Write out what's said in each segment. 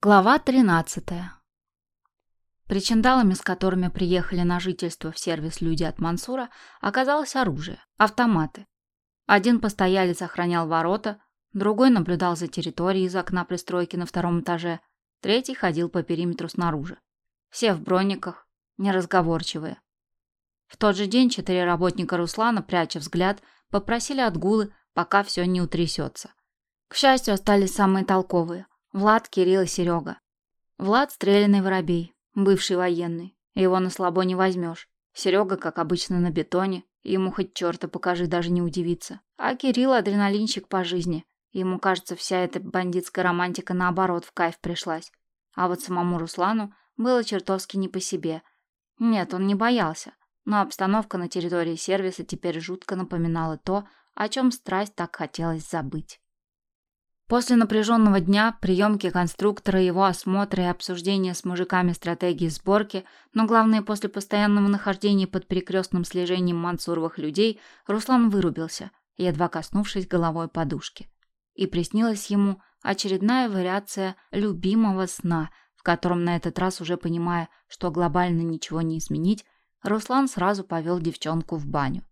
Глава 13. Причиндалами, с которыми приехали на жительство в сервис люди от Мансура, оказалось оружие, автоматы. Один постоялец охранял ворота, другой наблюдал за территорией из окна пристройки на втором этаже, третий ходил по периметру снаружи. Все в брониках, неразговорчивые. В тот же день четыре работника Руслана, пряча взгляд, попросили отгулы, пока все не утрясется. К счастью, остались самые толковые – Влад, Кирилл и Серега. Влад – стрелянный воробей, бывший военный. Его на слабо не возьмешь. Серега, как обычно, на бетоне. Ему хоть черта покажи, даже не удивиться. А Кирилл – адреналинщик по жизни. Ему кажется, вся эта бандитская романтика наоборот в кайф пришлась. А вот самому Руслану было чертовски не по себе. Нет, он не боялся. Но обстановка на территории сервиса теперь жутко напоминала то, о чем страсть так хотелось забыть. После напряженного дня, приемки конструктора, его осмотра и обсуждения с мужиками стратегии сборки, но главное, после постоянного нахождения под перекрестным слежением мансуровых людей, Руслан вырубился, едва коснувшись головой подушки. И приснилась ему очередная вариация любимого сна, в котором на этот раз уже понимая, что глобально ничего не изменить, Руслан сразу повел девчонку в баню.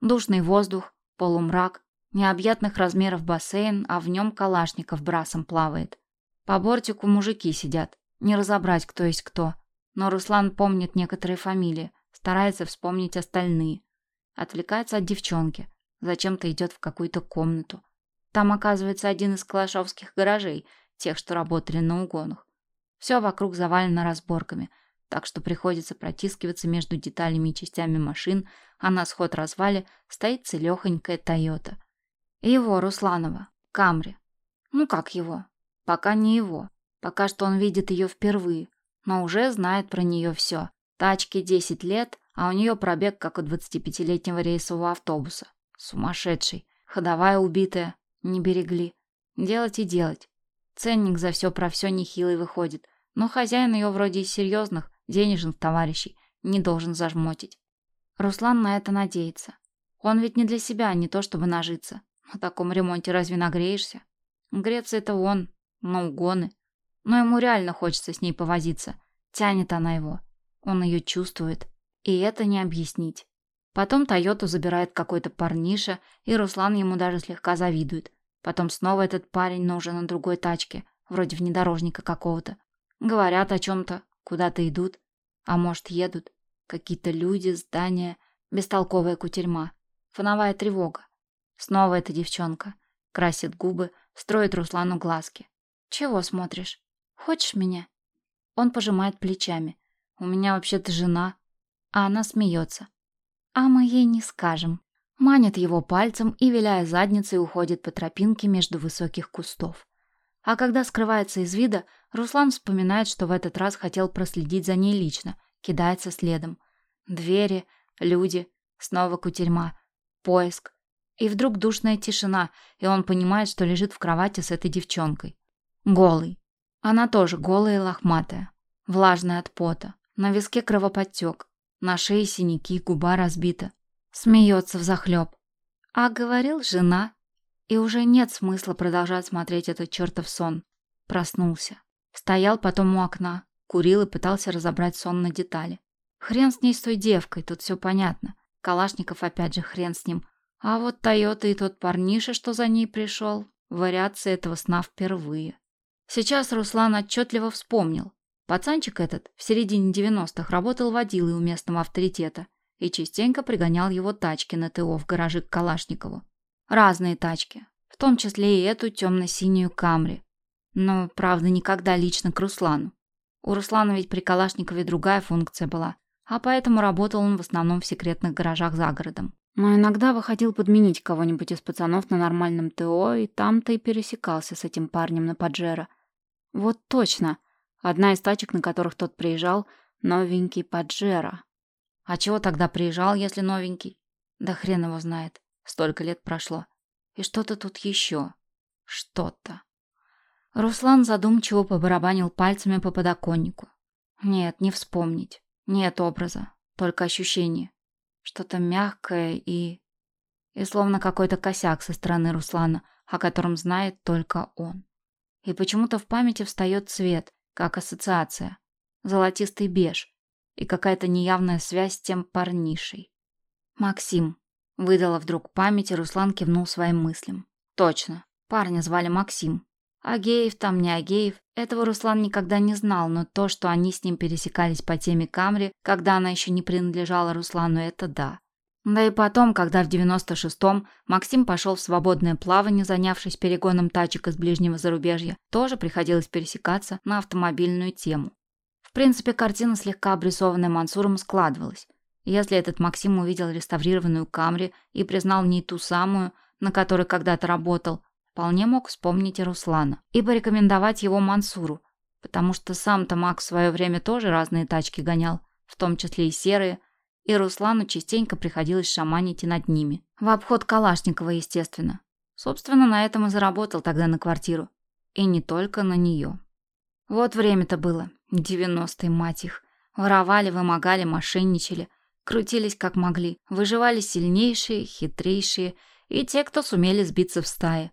Душный воздух, полумрак, Необъятных размеров бассейн, а в нем калашников брасом плавает. По бортику мужики сидят. Не разобрать, кто есть кто. Но Руслан помнит некоторые фамилии, старается вспомнить остальные. Отвлекается от девчонки. Зачем-то идет в какую-то комнату. Там оказывается один из калашовских гаражей, тех, что работали на угонах. Все вокруг завалено разборками, так что приходится протискиваться между деталями и частями машин, а на сход развале стоит целехонькая Тойота. Его, Русланова. Камри. Ну как его? Пока не его. Пока что он видит ее впервые, но уже знает про нее все. Тачке 10 лет, а у нее пробег, как у 25-летнего рейсового автобуса. Сумасшедший. Ходовая убитая. Не берегли. Делать и делать. Ценник за все про все нехилый выходит. Но хозяин ее вроде из серьезных, денежных товарищей, не должен зажмотить. Руслан на это надеется. Он ведь не для себя, а не то чтобы нажиться. На таком ремонте разве нагреешься? Греться это он, на угоны. Но ему реально хочется с ней повозиться. Тянет она его. Он ее чувствует. И это не объяснить. Потом Тойоту забирает какой-то парниша, и Руслан ему даже слегка завидует. Потом снова этот парень, но уже на другой тачке, вроде внедорожника какого-то. Говорят о чем-то, куда-то идут. А может, едут. Какие-то люди, здания, бестолковая кутерьма. Фоновая тревога. Снова эта девчонка. Красит губы, строит Руслану глазки. «Чего смотришь? Хочешь меня?» Он пожимает плечами. «У меня вообще-то жена». А она смеется. «А мы ей не скажем». Манит его пальцем и, виляя задницей, уходит по тропинке между высоких кустов. А когда скрывается из вида, Руслан вспоминает, что в этот раз хотел проследить за ней лично, кидается следом. Двери, люди, снова кутерьма, поиск, и вдруг душная тишина, и он понимает, что лежит в кровати с этой девчонкой. Голый. Она тоже голая и лохматая. Влажная от пота. На виске кровоподтек. На шее синяки, губа разбита. Смеется взахлеб. А говорил жена. И уже нет смысла продолжать смотреть этот чертов сон. Проснулся. Стоял потом у окна. Курил и пытался разобрать сон на детали. Хрен с ней с той девкой, тут все понятно. Калашников опять же хрен с ним. А вот Тойота и тот парниша, что за ней пришел, вариации этого сна впервые. Сейчас Руслан отчетливо вспомнил. Пацанчик этот в середине 90-х работал водилой у местного авторитета и частенько пригонял его тачки на ТО в гаражи к Калашникову. Разные тачки, в том числе и эту темно-синюю Камри. Но, правда, никогда лично к Руслану. У Руслана ведь при Калашникове другая функция была, а поэтому работал он в основном в секретных гаражах за городом. Но иногда выходил подменить кого-нибудь из пацанов на нормальном ТО, и там-то и пересекался с этим парнем на Паджеро. Вот точно. Одна из тачек, на которых тот приезжал, новенький Паджеро. А чего тогда приезжал, если новенький? Да хрен его знает. Столько лет прошло. И что-то тут еще. Что-то. Руслан задумчиво побарабанил пальцами по подоконнику. Нет, не вспомнить. Нет образа, только ощущение. Что-то мягкое и... И словно какой-то косяк со стороны Руслана, о котором знает только он. И почему-то в памяти встает цвет, как ассоциация. Золотистый беж. И какая-то неявная связь с тем парнишей. «Максим», — выдала вдруг память, и Руслан кивнул своим мыслям. «Точно. Парня звали Максим. Агеев там не Агеев, этого Руслан никогда не знал, но то, что они с ним пересекались по теме Камри, когда она еще не принадлежала Руслану, это да. Да и потом, когда в 96-м Максим пошел в свободное плавание, занявшись перегоном тачек из ближнего зарубежья, тоже приходилось пересекаться на автомобильную тему. В принципе, картина, слегка обрисованная Мансуром, складывалась. Если этот Максим увидел реставрированную Камри и признал в ней ту самую, на которой когда-то работал, вполне мог вспомнить и Руслана и порекомендовать его Мансуру, потому что сам-то Макс в свое время тоже разные тачки гонял, в том числе и серые, и Руслану частенько приходилось шаманить и над ними. В обход Калашникова, естественно. Собственно, на этом и заработал тогда на квартиру. И не только на нее. Вот время-то было. Девяностые, мать их. Воровали, вымогали, мошенничали. Крутились как могли. Выживали сильнейшие, хитрейшие и те, кто сумели сбиться в стае.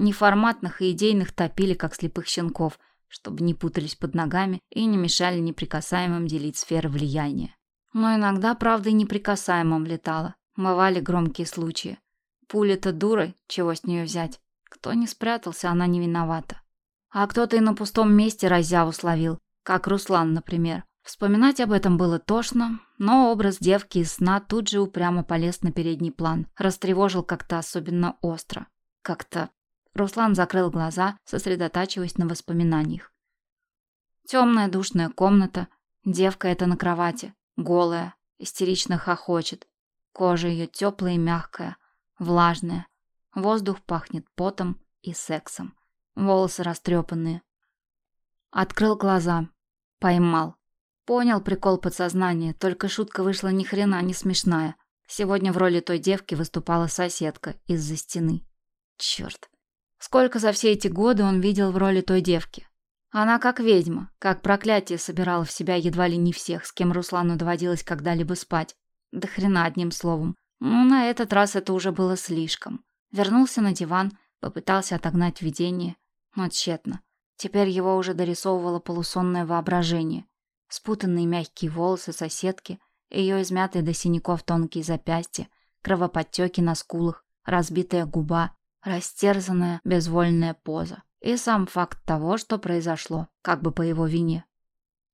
Неформатных и идейных топили, как слепых щенков, чтобы не путались под ногами и не мешали неприкасаемым делить сферы влияния. Но иногда, правда, и неприкасаемым летала. Бывали громкие случаи. Пуля-то дурой, чего с нее взять? Кто не спрятался, она не виновата. А кто-то и на пустом месте раззяву словил, как Руслан, например. Вспоминать об этом было тошно, но образ девки из сна тут же упрямо полез на передний план, растревожил как-то особенно остро. Как-то Руслан закрыл глаза, сосредотачиваясь на воспоминаниях. Темная душная комната, девка эта на кровати, голая, истерично хохочет. Кожа ее теплая и мягкая, влажная. Воздух пахнет потом и сексом. Волосы растрепанные. Открыл глаза. Поймал. Понял прикол подсознания, только шутка вышла ни хрена не смешная. Сегодня в роли той девки выступала соседка из-за стены. Черт. Сколько за все эти годы он видел в роли той девки. Она как ведьма, как проклятие собирала в себя едва ли не всех, с кем Руслану доводилось когда-либо спать. Да хрена одним словом. Но на этот раз это уже было слишком. Вернулся на диван, попытался отогнать видение, но тщетно. Теперь его уже дорисовывало полусонное воображение. Спутанные мягкие волосы соседки, ее измятые до синяков тонкие запястья, кровоподтеки на скулах, разбитая губа, растерзанная, безвольная поза. И сам факт того, что произошло, как бы по его вине.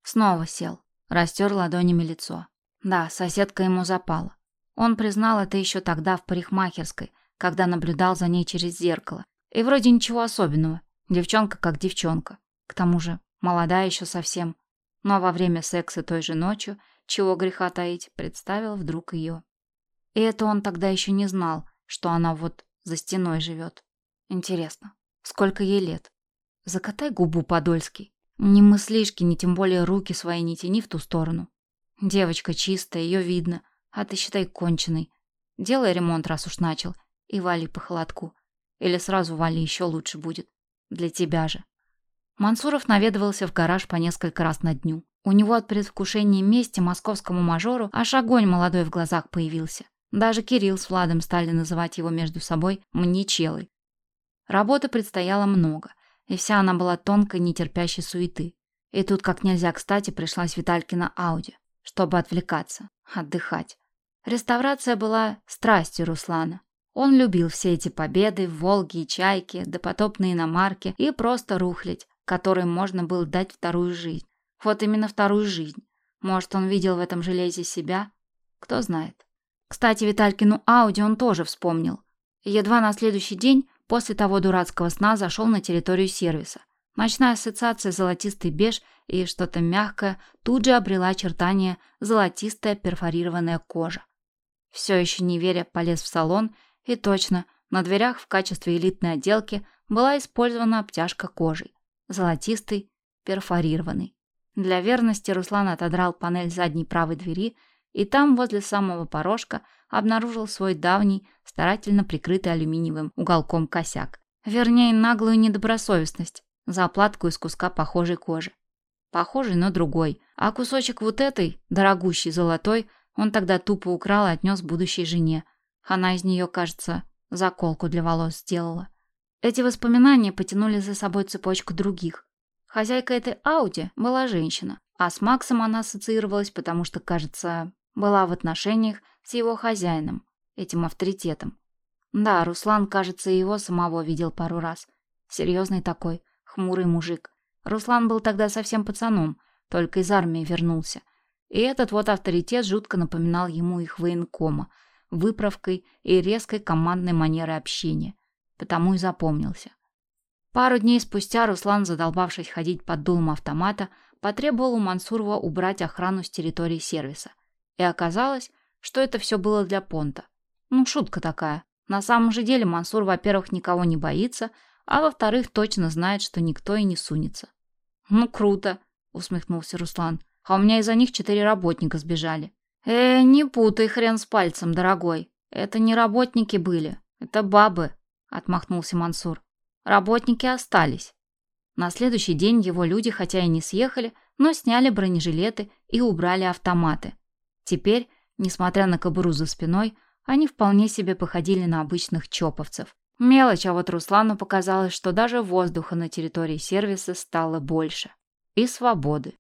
Снова сел, растер ладонями лицо. Да, соседка ему запала. Он признал это еще тогда в парикмахерской, когда наблюдал за ней через зеркало. И вроде ничего особенного. Девчонка как девчонка. К тому же, молодая еще совсем. Но во время секса той же ночью, чего греха таить, представил вдруг ее. И это он тогда еще не знал, что она вот за стеной живет. Интересно, сколько ей лет? Закатай губу, Подольский. Ни мыслишки, ни тем более руки свои не тяни в ту сторону. Девочка чистая, ее видно, а ты считай конченый. Делай ремонт, раз уж начал, и вали по холодку. Или сразу вали, еще лучше будет. Для тебя же. Мансуров наведывался в гараж по несколько раз на дню. У него от предвкушения мести московскому мажору аж огонь молодой в глазах появился. Даже Кирилл с Владом стали называть его между собой «мничелой». Работы предстояло много, и вся она была тонкой, нетерпящей суеты. И тут как нельзя кстати пришлась Виталькина Ауди, чтобы отвлекаться, отдыхать. Реставрация была страстью Руслана. Он любил все эти победы, Волги и Чайки, допотопные иномарки и просто рухлядь, которой можно было дать вторую жизнь. Вот именно вторую жизнь. Может, он видел в этом железе себя? Кто знает. Кстати, Виталькину Ауди он тоже вспомнил. Едва на следующий день после того дурацкого сна зашел на территорию сервиса. Ночная ассоциация «золотистый беж» и что-то мягкое тут же обрела очертания золотистая перфорированная кожа. Все еще не веря, полез в салон, и точно, на дверях в качестве элитной отделки была использована обтяжка кожей. Золотистый, перфорированный. Для верности Руслан отодрал панель задней правой двери и там, возле самого порожка, обнаружил свой давний, старательно прикрытый алюминиевым уголком косяк. Вернее, наглую недобросовестность, заплатку из куска похожей кожи. Похожий, но другой. А кусочек вот этой, дорогущий золотой, он тогда тупо украл и отнес будущей жене. Она из нее, кажется, заколку для волос сделала. Эти воспоминания потянули за собой цепочку других. Хозяйка этой Ауди была женщина, а с Максом она ассоциировалась, потому что, кажется, была в отношениях с его хозяином, этим авторитетом. Да, Руслан, кажется, его самого видел пару раз. Серьезный такой, хмурый мужик. Руслан был тогда совсем пацаном, только из армии вернулся. И этот вот авторитет жутко напоминал ему их военкома, выправкой и резкой командной манерой общения. Потому и запомнился. Пару дней спустя Руслан, задолбавшись ходить под дулом автомата, потребовал у Мансурова убрать охрану с территории сервиса. И оказалось, что это все было для понта. Ну, шутка такая. На самом же деле Мансур, во-первых, никого не боится, а во-вторых, точно знает, что никто и не сунется. «Ну, круто», — усмехнулся Руслан. «А у меня из-за них четыре работника сбежали». «Э, не путай хрен с пальцем, дорогой. Это не работники были, это бабы», — отмахнулся Мансур. Работники остались. На следующий день его люди, хотя и не съехали, но сняли бронежилеты и убрали автоматы. Теперь, несмотря на кобуру за спиной, они вполне себе походили на обычных чоповцев. Мелочь, а вот Руслану показалось, что даже воздуха на территории сервиса стало больше. И свободы.